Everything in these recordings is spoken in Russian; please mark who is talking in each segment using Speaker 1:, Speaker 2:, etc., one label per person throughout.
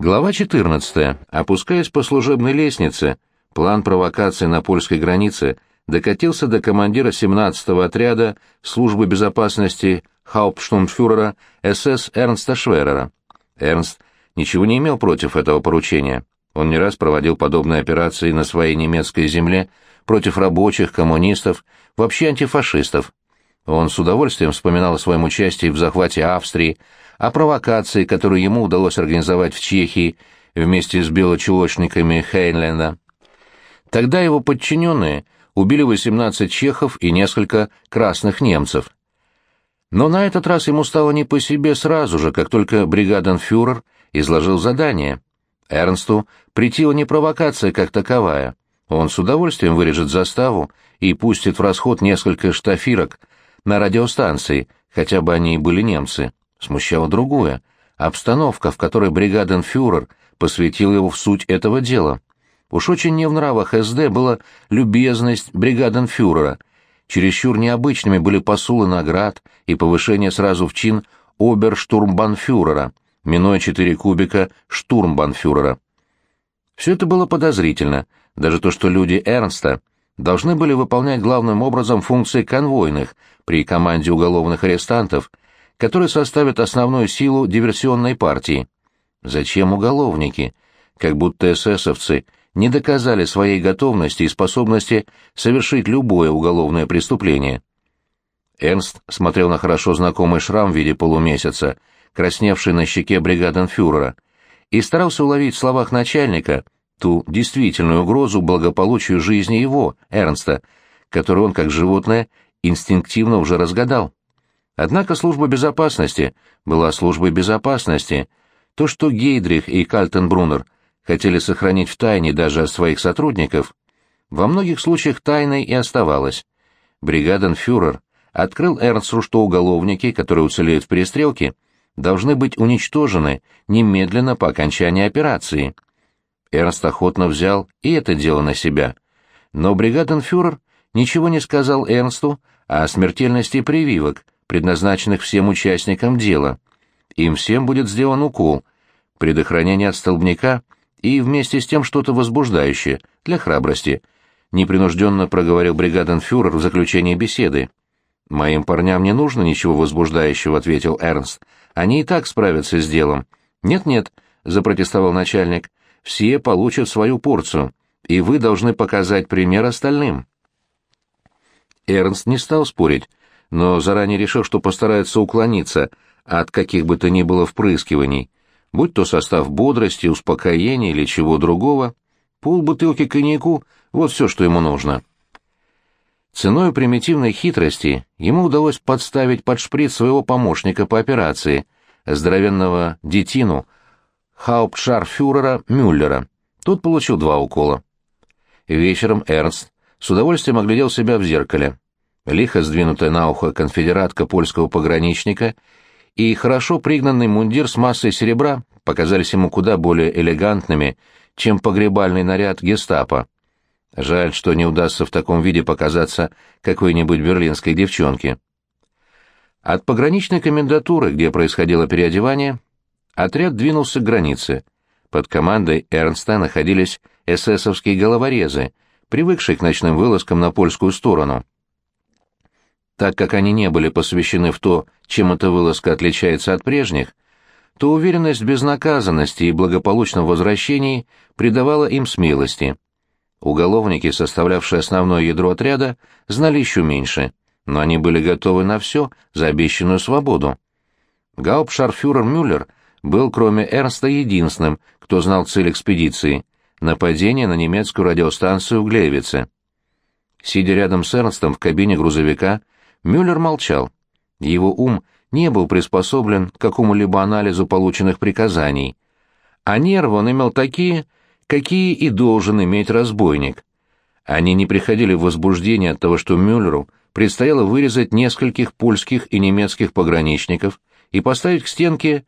Speaker 1: Глава 14. Опускаясь по служебной лестнице, план провокации на польской границе докатился до командира 17-го отряда службы безопасности Хауптштурмфюрера СС Эрнста Шверера. Эрнст ничего не имел против этого поручения. Он не раз проводил подобные операции на своей немецкой земле против рабочих, коммунистов, вообще антифашистов. Он с удовольствием вспоминал о своем участии в захвате Австрии, о провокации, которую ему удалось организовать в Чехии вместе с белочелочниками Хейнленда. Тогда его подчиненные убили 18 чехов и несколько красных немцев. Но на этот раз ему стало не по себе сразу же, как только бригаденфюрер изложил задание. Эрнсту претила не провокация как таковая. Он с удовольствием вырежет заставу и пустит в расход несколько штафирок на радиостанции, хотя бы они и были немцы. Смущало другое — обстановка, в которой бригаденфюрер посвятил его в суть этого дела. Уж очень не в нравах СД была любезность бригаденфюрера. Чересчур необычными были посулы наград и повышение сразу в чин оберштурмбанфюрера, минуя четыре кубика штурмбанфюрера. Все это было подозрительно, даже то, что люди Эрнста должны были выполнять главным образом функции конвойных при команде уголовных арестантов — которые составят основную силу диверсионной партии. Зачем уголовники? Как будто эсэсовцы не доказали своей готовности и способности совершить любое уголовное преступление. Эрнст смотрел на хорошо знакомый шрам в виде полумесяца, красневший на щеке бригаденфюрера, и старался уловить в словах начальника ту действительную угрозу благополучию жизни его, Эрнста, которую он, как животное, инстинктивно уже разгадал. Однако служба безопасности была службой безопасности. То, что Гейдрих и Кальтенбруннер хотели сохранить в тайне даже от своих сотрудников, во многих случаях тайной и оставалось. Бригаденфюрер открыл Эрнсту, что уголовники, которые уцелеют в перестрелке, должны быть уничтожены немедленно по окончании операции. Эрнст охотно взял и это дело на себя. Но бригаденфюрер ничего не сказал Эрнсту о смертельности прививок, предназначенных всем участникам дела. Им всем будет сделан укол, предохранение от столбняка и вместе с тем что-то возбуждающее, для храбрости, непринужденно проговорил бригаденфюрер в заключении беседы. «Моим парням не нужно ничего возбуждающего», — ответил Эрнст. «Они и так справятся с делом». «Нет-нет», — запротестовал начальник, — «все получат свою порцию, и вы должны показать пример остальным». Эрнст не стал спорить, но заранее решил, что постарается уклониться от каких бы то ни было впрыскиваний, будь то состав бодрости, успокоения или чего другого, полбутылки коньяку — вот все, что ему нужно. Ценой примитивной хитрости ему удалось подставить под шприц своего помощника по операции, здоровенного детину, хауптшарфюрера Мюллера. Тот получил два укола. Вечером Эрнст с удовольствием оглядел себя в зеркале лихо сдвинутая на ухо конфедератка польского пограничника и хорошо пригнанный мундир с массой серебра показались ему куда более элегантными, чем погребальный наряд гестапо. Жаль, что не удастся в таком виде показаться какой-нибудь берлинской девчонке. От пограничной комендатуры, где происходило переодевание, отряд двинулся к границе. Под командой Эрнста находились эсэсовские головорезы, привыкшие к ночным вылазкам на польскую сторону. Так как они не были посвящены в то, чем эта вылазка отличается от прежних, то уверенность в безнаказанности и благополучном возвращении придавала им смелости. Уголовники, составлявшие основное ядро отряда, знали еще меньше, но они были готовы на все за обещанную свободу. Гауптшарфюрер Мюллер был, кроме Эрнста, единственным, кто знал цель экспедиции — нападение на немецкую радиостанцию в Глевице. Сидя рядом с Эрнстом в кабине грузовика, Мюллер молчал. Его ум не был приспособлен к какому-либо анализу полученных приказаний, а нервы он имел такие, какие и должен иметь разбойник. Они не приходили в возбуждение от того, что Мюллеру предстояло вырезать нескольких польских и немецких пограничников и поставить к стенке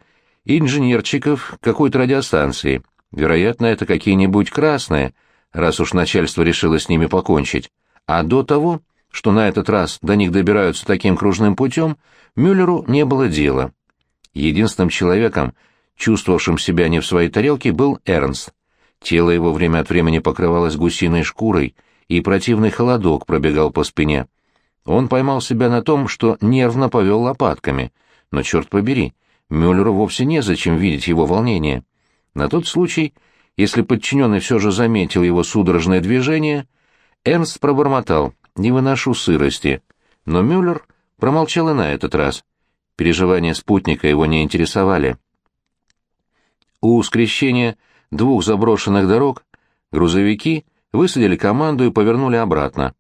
Speaker 1: инженерчиков какой-то радиостанции. Вероятно, это какие-нибудь красные, раз уж начальство решило с ними покончить. А до того что на этот раз до них добираются таким кружным путем, Мюллеру не было дела. Единственным человеком, чувствовавшим себя не в своей тарелке, был Эрнст. Тело его время от времени покрывалось гусиной шкурой, и противный холодок пробегал по спине. Он поймал себя на том, что нервно повел лопатками, но, черт побери, Мюллеру вовсе незачем видеть его волнение. На тот случай, если подчиненный все же заметил его судорожное движение, Эрнст пробормотал «не выношу сырости», но Мюллер промолчал и на этот раз. Переживания спутника его не интересовали. У скрещения двух заброшенных дорог грузовики высадили команду и повернули обратно.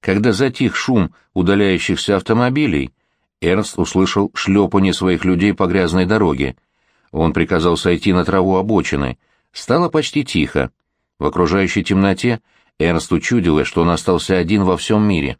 Speaker 1: Когда затих шум удаляющихся автомобилей, Эрнст услышал шлепанье своих людей по грязной дороге. Он приказал сойти на траву обочины. Стало почти тихо. В окружающей темноте Эрнст учудилось, что он остался один во всем мире.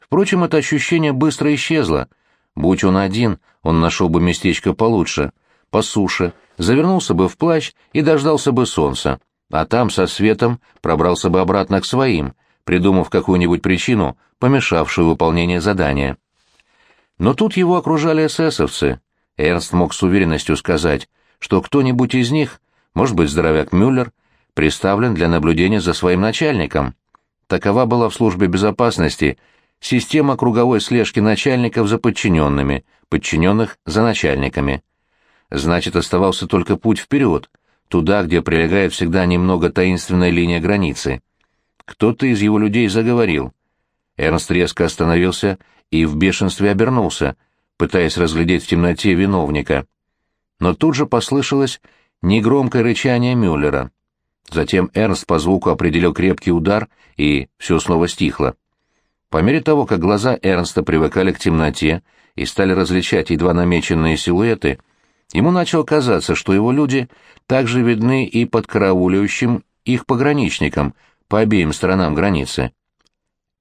Speaker 1: Впрочем, это ощущение быстро исчезло. Будь он один, он нашел бы местечко получше, по суше, завернулся бы в плащ и дождался бы солнца, а там со светом пробрался бы обратно к своим, придумав какую-нибудь причину, помешавшую выполнение задания. Но тут его окружали эсэсовцы. Эрнст мог с уверенностью сказать, что кто-нибудь из них, может быть, здоровяк Мюллер, представлен для наблюдения за своим начальником. Такова была в службе безопасности система круговой слежки начальников за подчиненными, подчиненных за начальниками. Значит, оставался только путь вперед, туда, где прилегает всегда немного таинственная линия границы. Кто-то из его людей заговорил. Эрнст резко остановился и в бешенстве обернулся, пытаясь разглядеть в темноте виновника. Но тут же послышалось негромкое рычание Мюллера. Затем Эрнст по звуку определил крепкий удар, и все снова стихло. По мере того, как глаза Эрнста привыкали к темноте и стали различать едва намеченные силуэты, ему начало казаться, что его люди также видны и под караулиющим их пограничникам по обеим сторонам границы.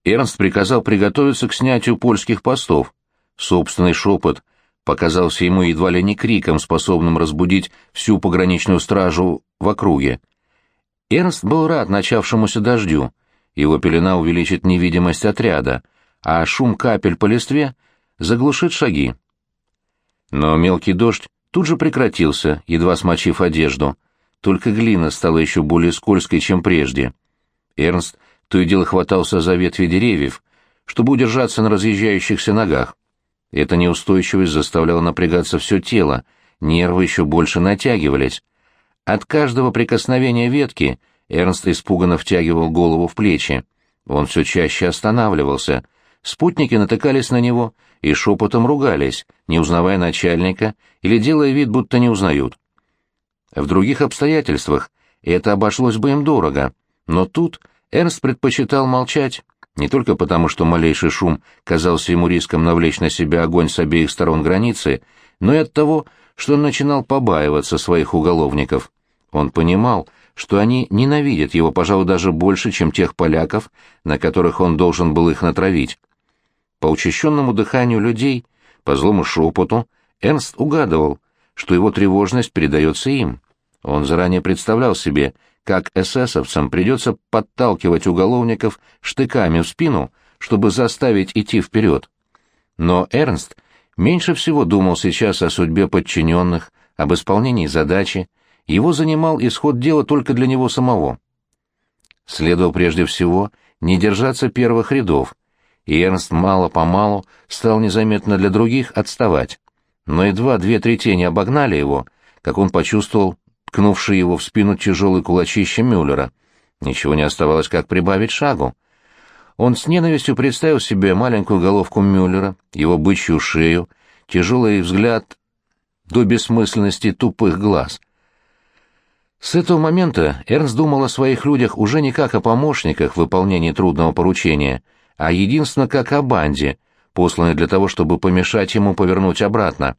Speaker 1: Эрнст приказал приготовиться к снятию польских постов. Собственный шепот показался ему едва ли не криком, способным разбудить всю пограничную стражу в округе. Эрнст был рад начавшемуся дождю. Его пелена увеличит невидимость отряда, а шум капель по листве заглушит шаги. Но мелкий дождь тут же прекратился, едва смочив одежду. Только глина стала еще более скользкой, чем прежде. Эрнст то и дело хватался за ветви деревьев, чтобы удержаться на разъезжающихся ногах. Эта неустойчивость заставляла напрягаться все тело, нервы еще больше натягивались. От каждого прикосновения ветки Эрнст испуганно втягивал голову в плечи. Он все чаще останавливался. Спутники натыкались на него и шепотом ругались, не узнавая начальника или делая вид, будто не узнают. В других обстоятельствах это обошлось бы им дорого, но тут Эрнст предпочитал молчать, не только потому, что малейший шум казался ему риском навлечь на себя огонь с обеих сторон границы, но и от того, что он начинал побаиваться своих уголовников. Он понимал, что они ненавидят его, пожалуй, даже больше, чем тех поляков, на которых он должен был их натравить. По учащенному дыханию людей, по злому шепоту, Эрнст угадывал, что его тревожность передается им. Он заранее представлял себе, как эсэсовцам придется подталкивать уголовников штыками в спину, чтобы заставить идти вперед. Но Эрнст меньше всего думал сейчас о судьбе подчиненных, об исполнении задачи, его занимал исход дела только для него самого. Следовало прежде всего не держаться первых рядов, и Эрнст мало-помалу стал незаметно для других отставать. Но едва две трети не обогнали его, как он почувствовал ткнувший его в спину тяжелый кулачище Мюллера. Ничего не оставалось, как прибавить шагу. Он с ненавистью представил себе маленькую головку Мюллера, его бычью шею, тяжелый взгляд до бессмысленности тупых глаз. С этого момента Эрнст думал о своих людях уже не как о помощниках в выполнении трудного поручения, а единственно как о банде, посланной для того, чтобы помешать ему повернуть обратно.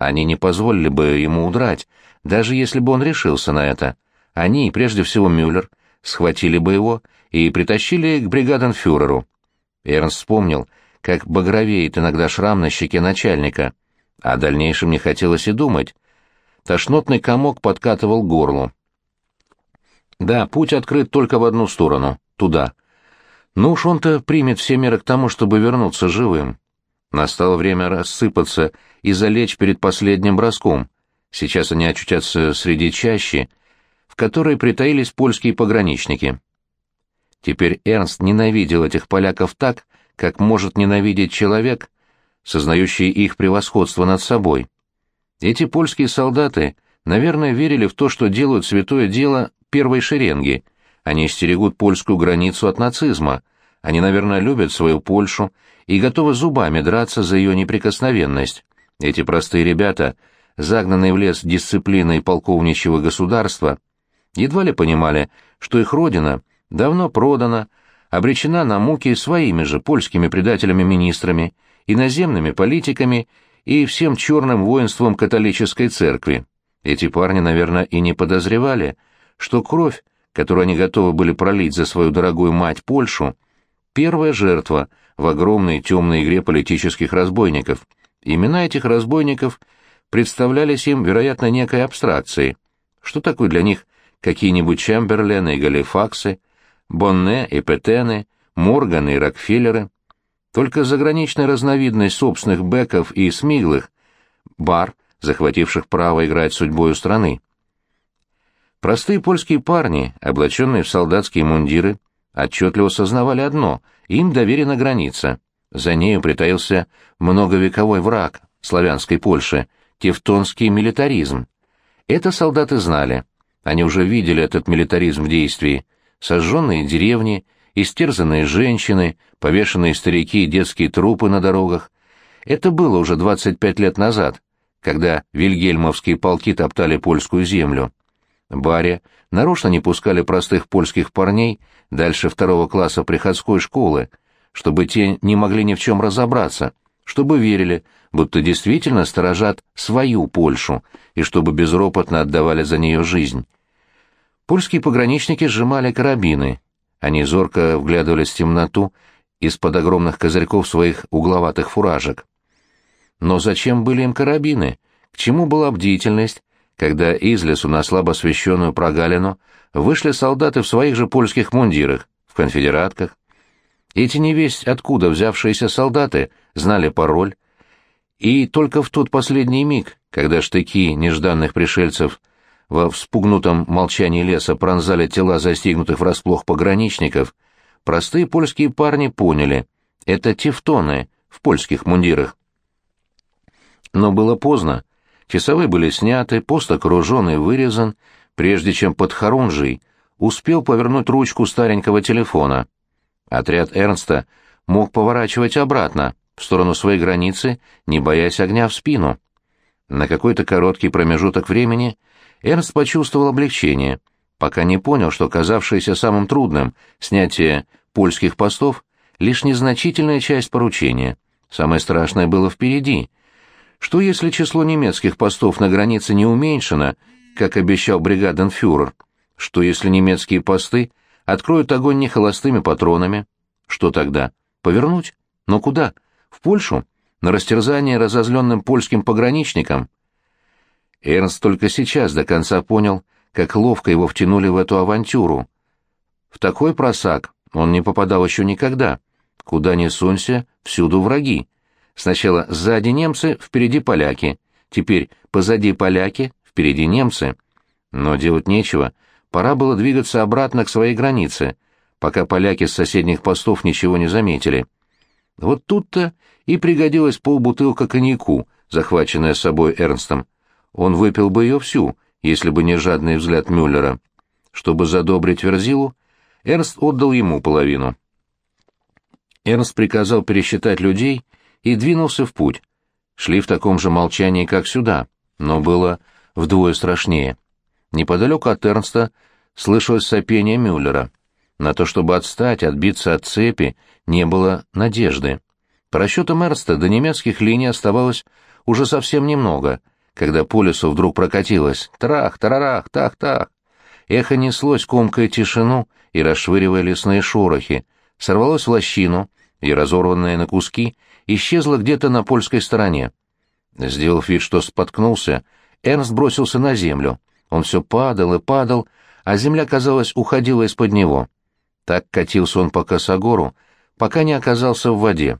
Speaker 1: Они не позволили бы ему удрать, даже если бы он решился на это. Они, прежде всего Мюллер, схватили бы его и притащили к бригаденфюреру. Эрнст вспомнил, как багровеет иногда шрам на щеке начальника. О дальнейшем не хотелось и думать. Тошнотный комок подкатывал горлу. Да, путь открыт только в одну сторону, туда. Ну уж он-то примет все меры к тому, чтобы вернуться живым. Настало время рассыпаться и залечь перед последним броском. Сейчас они очутятся среди чащи, в которой притаились польские пограничники. Теперь Эрнст ненавидел этих поляков так, как может ненавидеть человек, сознающий их превосходство над собой. Эти польские солдаты, наверное, верили в то, что делают святое дело первой шеренги. Они стерегут польскую границу от нацизма. Они, наверное, любят свою Польшу и готовы зубами драться за ее неприкосновенность. Эти простые ребята, загнанные в лес дисциплиной полковничьего государства, едва ли понимали, что их родина давно продана, обречена на муки своими же польскими предателями-министрами, иноземными политиками и всем черным воинством католической церкви. Эти парни, наверное, и не подозревали, что кровь, которую они готовы были пролить за свою дорогую мать Польшу, первая жертва в огромной темной игре политических разбойников. Имена этих разбойников представлялись им, вероятно, некой абстракцией. Что такое для них какие-нибудь Чемберлены и Галифаксы, Бонне и Петены, Морганы и Рокфеллеры? Только заграничная разновидность собственных беков и смиглых, бар, захвативших право играть судьбою страны. Простые польские парни, облаченные в солдатские мундиры, отчетливо сознавали одно — им доверена граница. За нею притаился многовековой враг славянской Польши — тевтонский милитаризм. Это солдаты знали. Они уже видели этот милитаризм в действии. Сожженные деревни — истерзанные женщины, повешенные старики и детские трупы на дорогах. Это было уже 25 лет назад, когда вильгельмовские полки топтали польскую землю. Баре нарочно не пускали простых польских парней дальше второго класса приходской школы, чтобы те не могли ни в чем разобраться, чтобы верили, будто действительно сторожат свою Польшу и чтобы безропотно отдавали за нее жизнь. Польские пограничники сжимали карабины, они зорко вглядывались в темноту из-под огромных козырьков своих угловатых фуражек. Но зачем были им карабины? К чему была бдительность, когда из лесу на слабо освещенную прогалину вышли солдаты в своих же польских мундирах, в конфедератках? Эти невесть откуда взявшиеся солдаты знали пароль, и только в тот последний миг, когда штыки нежданных пришельцев во вспугнутом молчании леса пронзали тела застигнутых врасплох пограничников, простые польские парни поняли — это тевтоны в польских мундирах. Но было поздно. Часовые были сняты, пост окружен и вырезан, прежде чем под Харунжий успел повернуть ручку старенького телефона. Отряд Эрнста мог поворачивать обратно, в сторону своей границы, не боясь огня в спину. На какой-то короткий промежуток времени — Эрнст почувствовал облегчение, пока не понял, что казавшееся самым трудным снятие польских постов — лишь незначительная часть поручения. Самое страшное было впереди. Что если число немецких постов на границе не уменьшено, как обещал бригаденфюрер? Что если немецкие посты откроют огонь не холостыми патронами? Что тогда? Повернуть? Но куда? В Польшу? На растерзание разозленным польским пограничникам? Эрнст только сейчас до конца понял, как ловко его втянули в эту авантюру. В такой просак он не попадал еще никогда. Куда ни сунься, всюду враги. Сначала сзади немцы, впереди поляки. Теперь позади поляки, впереди немцы. Но делать нечего, пора было двигаться обратно к своей границе, пока поляки с соседних постов ничего не заметили. Вот тут-то и пригодилась полбутылка коньяку, захваченная собой Эрнстом. Он выпил бы ее всю, если бы не жадный взгляд Мюллера. Чтобы задобрить Верзилу, Эрнст отдал ему половину. Эрнст приказал пересчитать людей и двинулся в путь. Шли в таком же молчании, как сюда, но было вдвое страшнее. Неподалеку от Эрнста слышалось сопение Мюллера. На то, чтобы отстать, отбиться от цепи, не было надежды. По расчетам Эрнста до немецких линий оставалось уже совсем немного, когда по лесу вдруг прокатилось «трах, тарарах, тах-тах». Эхо неслось, комкая тишину и расшвыривая лесные шорохи, сорвалось в лощину и, разорванное на куски, исчезло где-то на польской стороне. Сделав вид, что споткнулся, Эрнст бросился на землю. Он все падал и падал, а земля, казалось, уходила из-под него. Так катился он по косогору, пока не оказался в воде.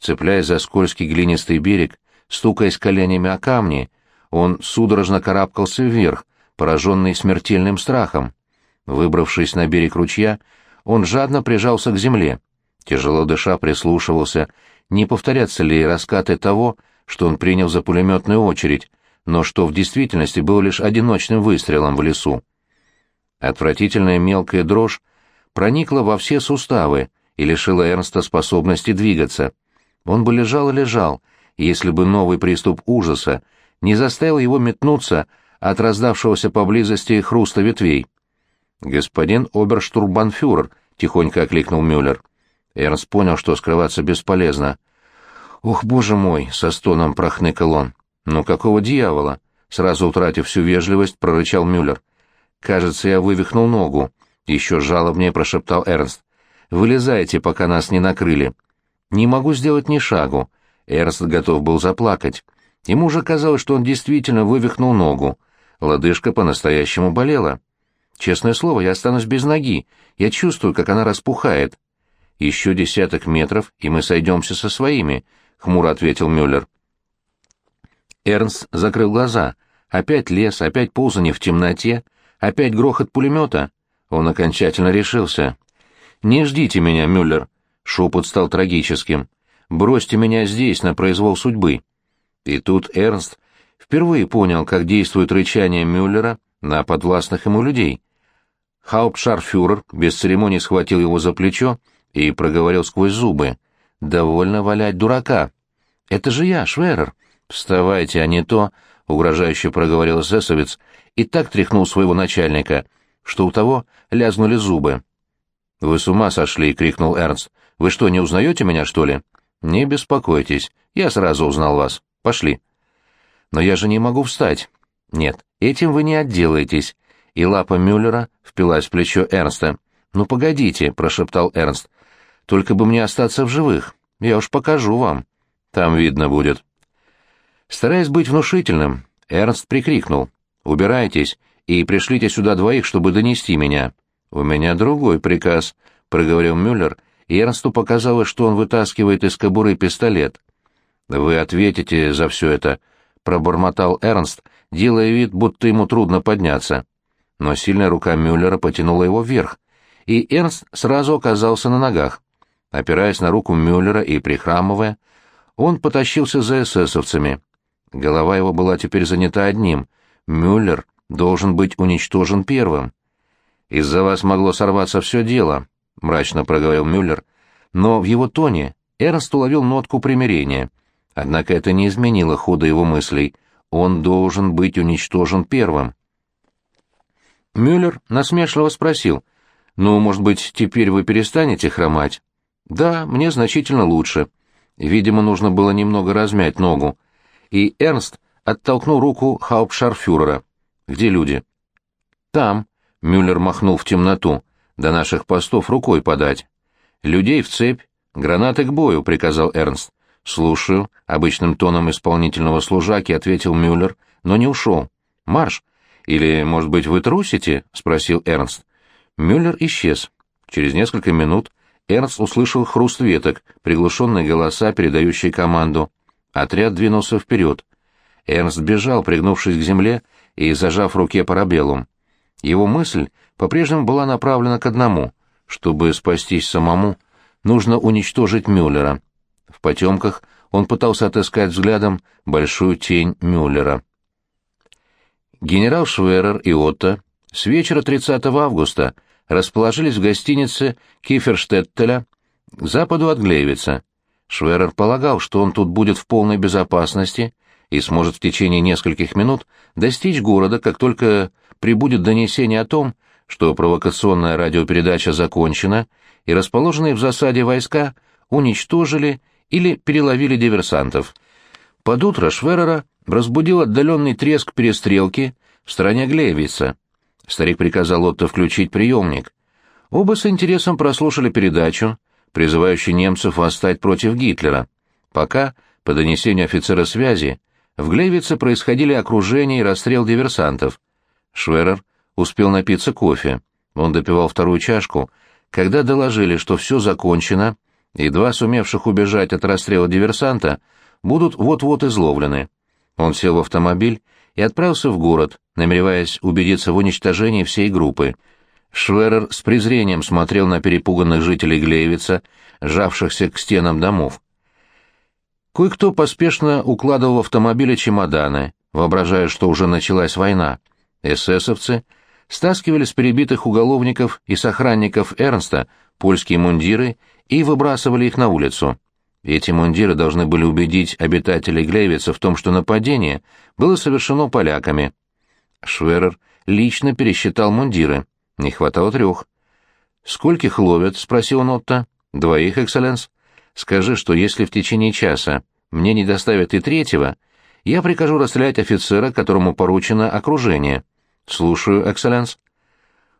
Speaker 1: Цепляясь за скользкий глинистый берег, стукаясь коленями о камни, он судорожно карабкался вверх, пораженный смертельным страхом. Выбравшись на берег ручья, он жадно прижался к земле. Тяжело дыша прислушивался, не повторятся ли раскаты того, что он принял за пулеметную очередь, но что в действительности был лишь одиночным выстрелом в лесу. Отвратительная мелкая дрожь проникла во все суставы и лишила Эрнста способности двигаться. Он бы лежал и лежал, если бы новый приступ ужаса не заставил его метнуться от раздавшегося поблизости хруста ветвей. «Господин оберштурбанфюрер», — тихонько окликнул Мюллер. Эрнст понял, что скрываться бесполезно. «Ох, боже мой!» — со стоном прохныкал он. «Ну какого дьявола?» — сразу утратив всю вежливость, прорычал Мюллер. «Кажется, я вывихнул ногу», — еще жалобнее прошептал Эрнст. «Вылезайте, пока нас не накрыли». «Не могу сделать ни шагу». Эрнст готов был заплакать. Ему уже казалось, что он действительно вывихнул ногу. Лодыжка по-настоящему болела. «Честное слово, я останусь без ноги. Я чувствую, как она распухает». «Еще десяток метров, и мы сойдемся со своими», — хмуро ответил Мюллер. Эрнст закрыл глаза. Опять лес, опять ползание в темноте, опять грохот пулемета. Он окончательно решился. «Не ждите меня, Мюллер», — шепот стал трагическим. «Бросьте меня здесь, на произвол судьбы». И тут Эрнст впервые понял, как действует рычание Мюллера на подвластных ему людей. Хауптшарфюрер без церемоний схватил его за плечо и проговорил сквозь зубы. «Довольно валять дурака». «Это же я, Шверер». «Вставайте, а не то», — угрожающе проговорил эсэсовец и так тряхнул своего начальника, что у того лязнули зубы. «Вы с ума сошли!» — крикнул Эрнст. «Вы что, не узнаете меня, что ли?» «Не беспокойтесь, я сразу узнал вас. Пошли». «Но я же не могу встать». «Нет, этим вы не отделаетесь». И лапа Мюллера впилась в плечо Эрнста. «Ну, погодите», — прошептал Эрнст. «Только бы мне остаться в живых. Я уж покажу вам. Там видно будет». Стараясь быть внушительным, Эрнст прикрикнул. «Убирайтесь и пришлите сюда двоих, чтобы донести меня». «У меня другой приказ», — проговорил Мюллер, и Эрнсту показалось, что он вытаскивает из кобуры пистолет. «Вы ответите за все это», — пробормотал Эрнст, делая вид, будто ему трудно подняться. Но сильная рука Мюллера потянула его вверх, и Эрнст сразу оказался на ногах. Опираясь на руку Мюллера и прихрамывая, он потащился за эсэсовцами. Голова его была теперь занята одним. Мюллер должен быть уничтожен первым. «Из-за вас могло сорваться все дело», — мрачно проговорил Мюллер. Но в его тоне Эрнст уловил нотку примирения. Однако это не изменило хода его мыслей. Он должен быть уничтожен первым. Мюллер насмешливо спросил. «Ну, может быть, теперь вы перестанете хромать?» «Да, мне значительно лучше. Видимо, нужно было немного размять ногу и Эрнст оттолкнул руку Хаупшарфюрера. «Где люди?» «Там», — Мюллер махнул в темноту, — «до наших постов рукой подать». «Людей в цепь, гранаты к бою», — приказал Эрнст. «Слушаю», — обычным тоном исполнительного служаки ответил Мюллер, но не ушел. «Марш! Или, может быть, вы трусите?» — спросил Эрнст. Мюллер исчез. Через несколько минут Эрнст услышал хруст веток, приглушенные голоса, передающие команду. Отряд двинулся вперед. Эрнст бежал, пригнувшись к земле и зажав в руке парабеллум. Его мысль по-прежнему была направлена к одному. Чтобы спастись самому, нужно уничтожить Мюллера. В потемках он пытался отыскать взглядом большую тень Мюллера. Генерал Шверер и Отто с вечера 30 августа расположились в гостинице Киферштеттеля к западу от Глейвица. Шверер полагал, что он тут будет в полной безопасности и сможет в течение нескольких минут достичь города, как только прибудет донесение о том, что провокационная радиопередача закончена и расположенные в засаде войска уничтожили или переловили диверсантов. Под утро Шверера разбудил отдаленный треск перестрелки в стороне Глеевица. Старик приказал Отто включить приемник. Оба с интересом прослушали передачу, призывающий немцев восстать против Гитлера. Пока, по донесению офицера связи, в Глейвице происходили окружение и расстрел диверсантов. Шверер успел напиться кофе. Он допивал вторую чашку, когда доложили, что все закончено, и два сумевших убежать от расстрела диверсанта будут вот-вот изловлены. Он сел в автомобиль и отправился в город, намереваясь убедиться в уничтожении всей группы. Шверер с презрением смотрел на перепуганных жителей Глеевица, жавшихся к стенам домов. Кое-кто поспешно укладывал в автомобили чемоданы, воображая, что уже началась война. Эсэсовцы стаскивали с перебитых уголовников и с охранников Эрнста польские мундиры и выбрасывали их на улицу. Эти мундиры должны были убедить обитателей Глейвица в том, что нападение было совершено поляками. Шверер лично пересчитал мундиры. Не хватало трех. «Скольких ловят?» — спросил он Отто. «Двоих, экселленс. Скажи, что если в течение часа мне не доставят и третьего, я прикажу расстрелять офицера, которому поручено окружение. Слушаю, экселленс».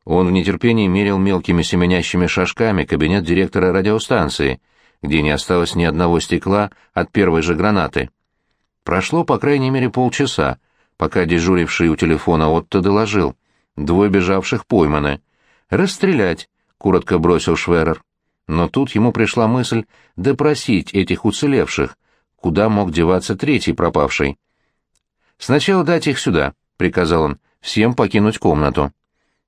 Speaker 1: Он в нетерпении мерил мелкими семенящими шажками кабинет директора радиостанции, где не осталось ни одного стекла от первой же гранаты. Прошло, по крайней мере, полчаса, пока дежуривший у телефона Отто доложил. Двое бежавших пойманы. «Расстрелять», — коротко бросил Шверер. Но тут ему пришла мысль допросить этих уцелевших, куда мог деваться третий пропавший. «Сначала дать их сюда», — приказал он, — «всем покинуть комнату».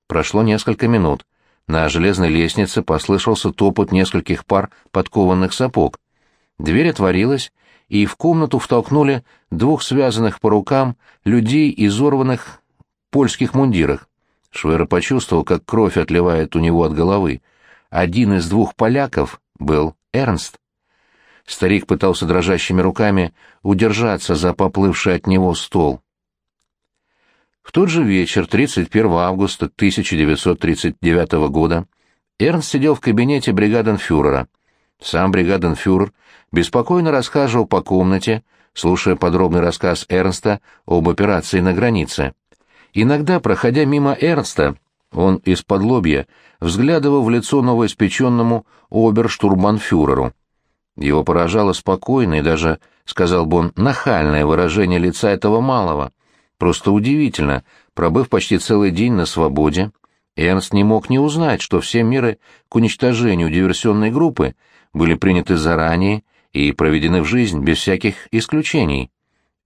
Speaker 1: Прошло несколько минут. На железной лестнице послышался топот нескольких пар подкованных сапог. Дверь отворилась, и в комнату втолкнули двух связанных по рукам людей, изорванных польских мундирах. Швера почувствовал, как кровь отливает у него от головы. Один из двух поляков был Эрнст. Старик пытался дрожащими руками удержаться за поплывший от него стол. В тот же вечер, 31 августа 1939 года, Эрнст сидел в кабинете бригаденфюрера. Сам бригаденфюрер беспокойно расхаживал по комнате, слушая подробный рассказ Эрнста об операции на границе. Иногда, проходя мимо Эрнста, он из-под лобья взглядывал в лицо новоиспеченному оберштурманфюреру. Его поражало спокойное и даже, сказал бы он, нахальное выражение лица этого малого. Просто удивительно, пробыв почти целый день на свободе, Эрнст не мог не узнать, что все меры к уничтожению диверсионной группы были приняты заранее и проведены в жизнь без всяких исключений.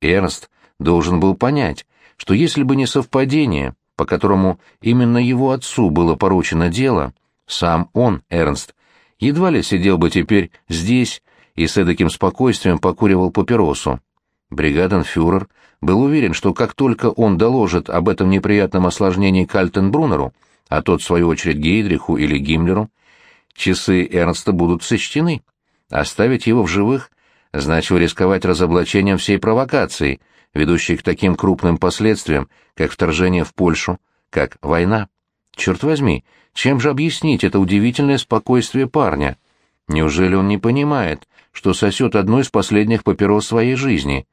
Speaker 1: Эрнст должен был понять, что если бы не совпадение, по которому именно его отцу было поручено дело, сам он, Эрнст, едва ли сидел бы теперь здесь и с эдаким спокойствием покуривал папиросу. Бригаденфюрер был уверен, что как только он доложит об этом неприятном осложнении Кальтенбруннеру, а тот, в свою очередь, Гейдриху или Гиммлеру, часы Эрнста будут сочтены. Оставить его в живых значило рисковать разоблачением всей провокации — ведущий к таким крупным последствиям, как вторжение в Польшу, как война. Черт возьми, чем же объяснить это удивительное спокойствие парня? Неужели он не понимает, что сосет одну из последних папирос своей жизни?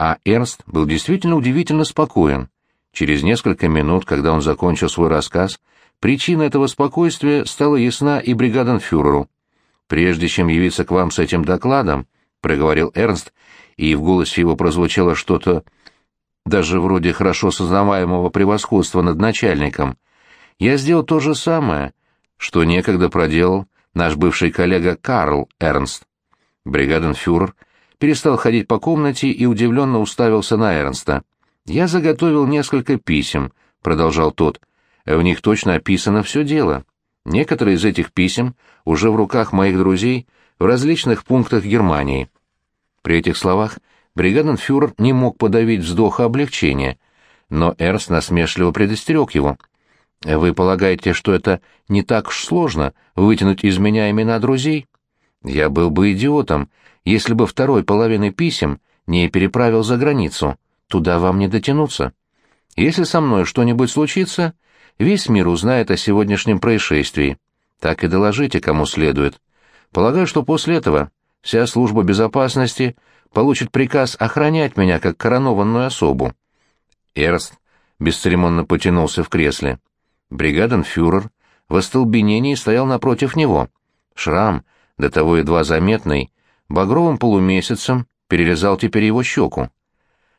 Speaker 1: А Эрнст был действительно удивительно спокоен. Через несколько минут, когда он закончил свой рассказ, причина этого спокойствия стала ясна и бригаденфюреру. «Прежде чем явиться к вам с этим докладом», — проговорил Эрнст, и в голосе его прозвучало что-то даже вроде хорошо сознаваемого превосходства над начальником. Я сделал то же самое, что некогда проделал наш бывший коллега Карл Эрнст. Бригаденфюрер перестал ходить по комнате и удивленно уставился на Эрнста. «Я заготовил несколько писем», — продолжал тот. «В них точно описано все дело. Некоторые из этих писем уже в руках моих друзей в различных пунктах Германии. При этих словах бригаденфюрер не мог подавить вздоха облегчения, но Эрс насмешливо предостерег его. «Вы полагаете, что это не так уж сложно вытянуть из меня имена друзей? Я был бы идиотом, если бы второй половины писем не переправил за границу. Туда вам не дотянуться. Если со мной что-нибудь случится, весь мир узнает о сегодняшнем происшествии. Так и доложите, кому следует. Полагаю, что после этого вся служба безопасности получит приказ охранять меня как коронованную особу. Эрст бесцеремонно потянулся в кресле. Бригаденфюрер в остолбенении стоял напротив него. Шрам, до того едва заметный, багровым полумесяцем перерезал теперь его щеку.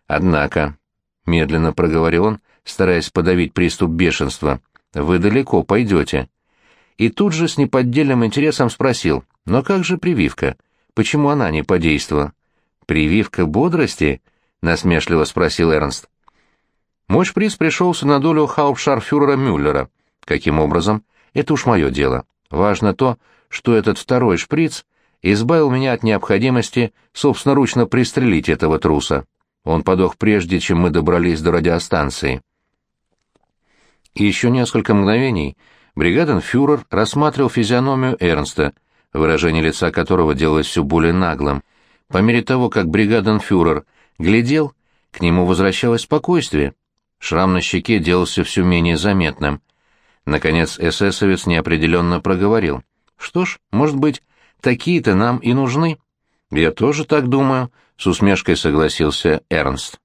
Speaker 1: Однако, — медленно проговорил он, стараясь подавить приступ бешенства, — вы далеко пойдете. И тут же с неподдельным интересом спросил, но как же прививка? — Почему она не подействовала? Прививка бодрости? насмешливо спросил Эрнст. Мой шприц пришелся на долю хаупшарфюрера Мюллера. Каким образом? Это уж мое дело. Важно то, что этот второй шприц избавил меня от необходимости собственноручно пристрелить этого труса. Он подох прежде, чем мы добрались до радиостанции. И еще несколько мгновений бригаденфюрер рассматривал физиономию Эрнста, выражение лица которого делалось все более наглым. По мере того, как бригаденфюрер глядел, к нему возвращалось спокойствие. Шрам на щеке делался все менее заметным. Наконец эсэсовец неопределенно проговорил. «Что ж, может быть, такие-то нам и нужны?» «Я тоже так думаю», — с усмешкой согласился Эрнст.